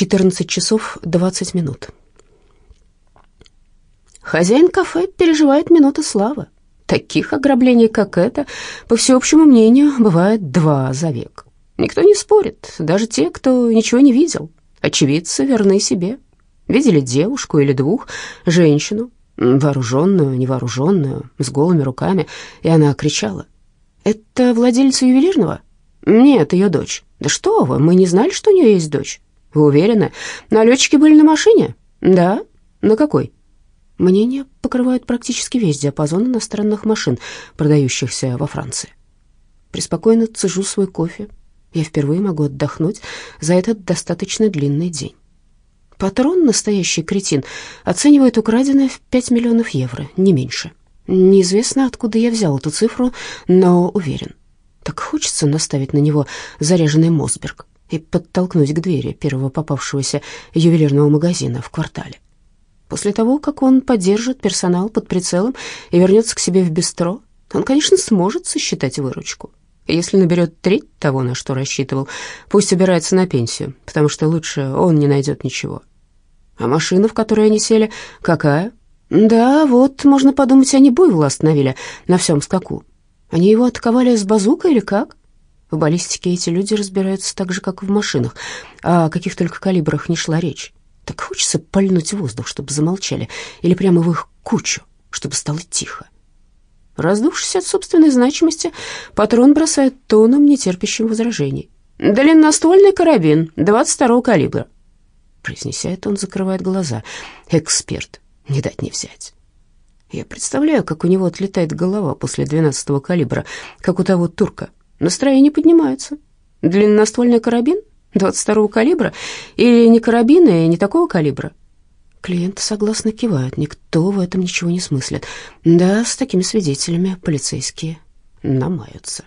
14 часов 20 минут. Хозяин кафе переживает минуты славы. Таких ограблений, как это, по всеобщему мнению, бывает два за век. Никто не спорит, даже те, кто ничего не видел. Очевидцы верны себе. Видели девушку или двух, женщину, вооруженную, невооруженную, с голыми руками, и она кричала. «Это владельца ювелирного?» «Нет, ее дочь». «Да что вы, мы не знали, что у нее есть дочь». «Вы уверены? Налетчики были на машине?» «Да». «На какой?» Мнения покрывают практически весь диапазон иностранных машин, продающихся во Франции. Преспокойно цежу свой кофе. Я впервые могу отдохнуть за этот достаточно длинный день. Патрон, настоящий кретин, оценивает украденное в 5 миллионов евро, не меньше. Неизвестно, откуда я взял эту цифру, но уверен. Так хочется наставить на него заряженный Мосберг и подтолкнуть к двери первого попавшегося ювелирного магазина в квартале. После того, как он поддержит персонал под прицелом и вернется к себе в бистро, он, конечно, сможет сосчитать выручку. Если наберет треть того, на что рассчитывал, пусть убирается на пенсию, потому что лучше он не найдет ничего. А машина, в которой они сели, какая? Да, вот, можно подумать, они буйвола остановили на всем скаку. Они его отковали с базукой или как? В баллистике эти люди разбираются так же, как и в машинах, о каких только калибрах не шла речь. Так хочется пальнуть воздух, чтобы замолчали, или прямо в их кучу, чтобы стало тихо. Раздувшись от собственной значимости, патрон бросает тоном, нетерпящим возражений. «Длинноствольный карабин 22-го калибра. Произнеся это, он закрывает глаза. Эксперт, не дать не взять. Я представляю, как у него отлетает голова после двенадцатого калибра, как у того турка. Настроение поднимается. Длинноствольный карабин? 22-го калибра? Или не карабин и не такого калибра? Клиенты согласно кивают, никто в этом ничего не смыслит. Да, с такими свидетелями полицейские намаются.